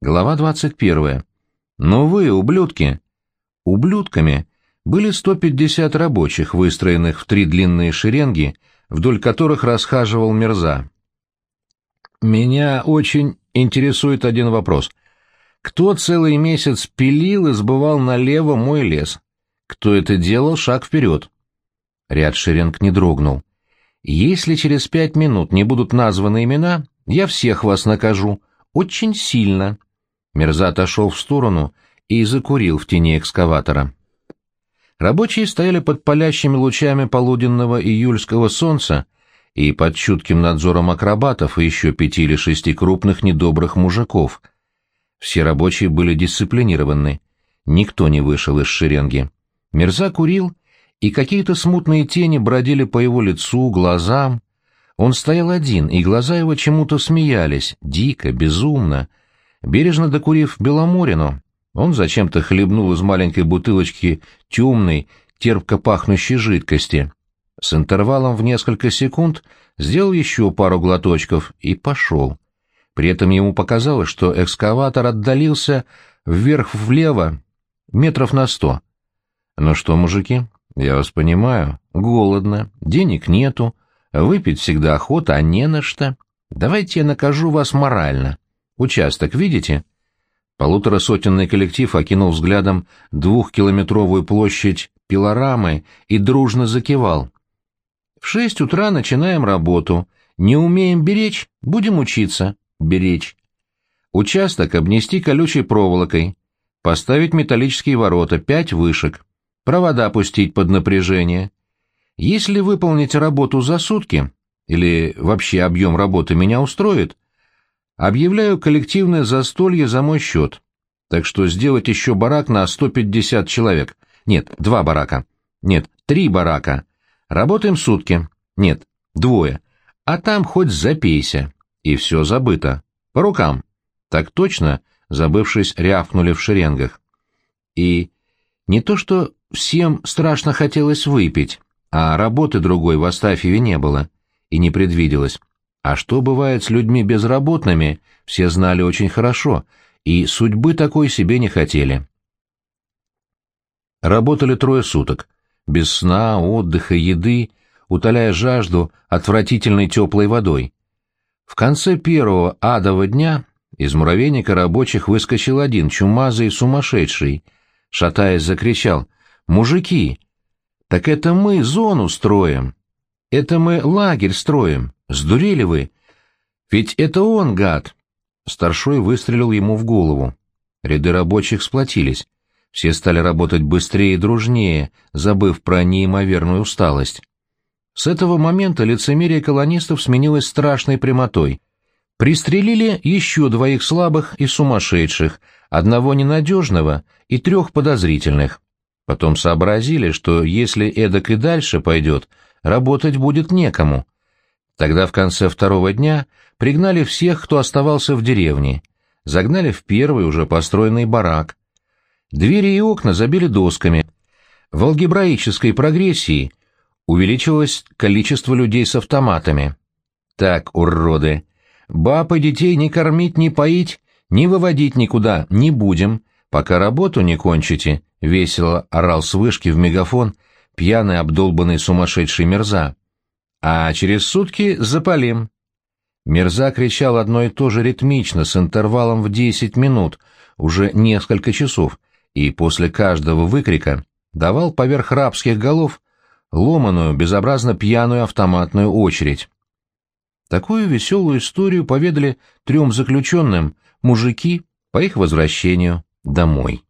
Глава 21. Но вы, ублюдки! Ублюдками были 150 рабочих, выстроенных в три длинные шеренги, вдоль которых расхаживал Мерза. Меня очень интересует один вопрос. Кто целый месяц пилил и сбывал налево мой лес? Кто это делал, шаг вперед. Ряд шеренг не дрогнул. Если через пять минут не будут названы имена, я всех вас накажу. Очень сильно. Мерза отошел в сторону и закурил в тени экскаватора. Рабочие стояли под палящими лучами полуденного июльского солнца и под чутким надзором акробатов и еще пяти или шести крупных недобрых мужиков. Все рабочие были дисциплинированы. Никто не вышел из шеренги. Мерза курил, и какие-то смутные тени бродили по его лицу, глазам. Он стоял один, и глаза его чему-то смеялись, дико, безумно. Бережно докурив Беломорину, он зачем-то хлебнул из маленькой бутылочки темной, терпко пахнущей жидкости. С интервалом в несколько секунд сделал еще пару глоточков и пошел. При этом ему показалось, что экскаватор отдалился вверх-влево метров на сто. «Ну что, мужики, я вас понимаю, голодно, денег нету, выпить всегда охота, а не на что. Давайте я накажу вас морально». Участок видите? Полуторасотенный коллектив окинул взглядом двухкилометровую площадь пилорамы и дружно закивал. В шесть утра начинаем работу. Не умеем беречь, будем учиться беречь. Участок обнести колючей проволокой, поставить металлические ворота, пять вышек, провода пустить под напряжение. Если выполните работу за сутки, или вообще объем работы меня устроит, Объявляю коллективное застолье за мой счет. Так что сделать еще барак на 150 человек. Нет, два барака. Нет, три барака. Работаем сутки. Нет, двое. А там хоть запейся. И все забыто. По рукам. Так точно, забывшись, рявкнули в шеренгах. И не то что всем страшно хотелось выпить, а работы другой в Астафьеве не было и не предвиделось. А что бывает с людьми безработными, все знали очень хорошо, и судьбы такой себе не хотели. Работали трое суток, без сна, отдыха, еды, утоляя жажду отвратительной теплой водой. В конце первого адового дня из муравейника рабочих выскочил один, чумазый и сумасшедший. Шатаясь, закричал «Мужики! Так это мы зону строим! Это мы лагерь строим! Сдурели вы? Ведь это он, гад!» Старшой выстрелил ему в голову. Ряды рабочих сплотились. Все стали работать быстрее и дружнее, забыв про неимоверную усталость. С этого момента лицемерие колонистов сменилось страшной прямотой. Пристрелили еще двоих слабых и сумасшедших, одного ненадежного и трех подозрительных. Потом сообразили, что если эдак и дальше пойдет, работать будет некому — Тогда в конце второго дня пригнали всех, кто оставался в деревне, загнали в первый уже построенный барак. Двери и окна забили досками. В алгебраической прогрессии увеличилось количество людей с автоматами. Так, уроды, баб и детей не кормить, не поить, не выводить никуда не будем, пока работу не кончите, — весело орал с вышки в мегафон пьяный обдолбанный сумасшедший мерза а через сутки запалим. Мерза кричал одно и то же ритмично, с интервалом в десять минут, уже несколько часов, и после каждого выкрика давал поверх рабских голов ломаную, безобразно пьяную автоматную очередь. Такую веселую историю поведали трем заключенным мужики по их возвращению домой.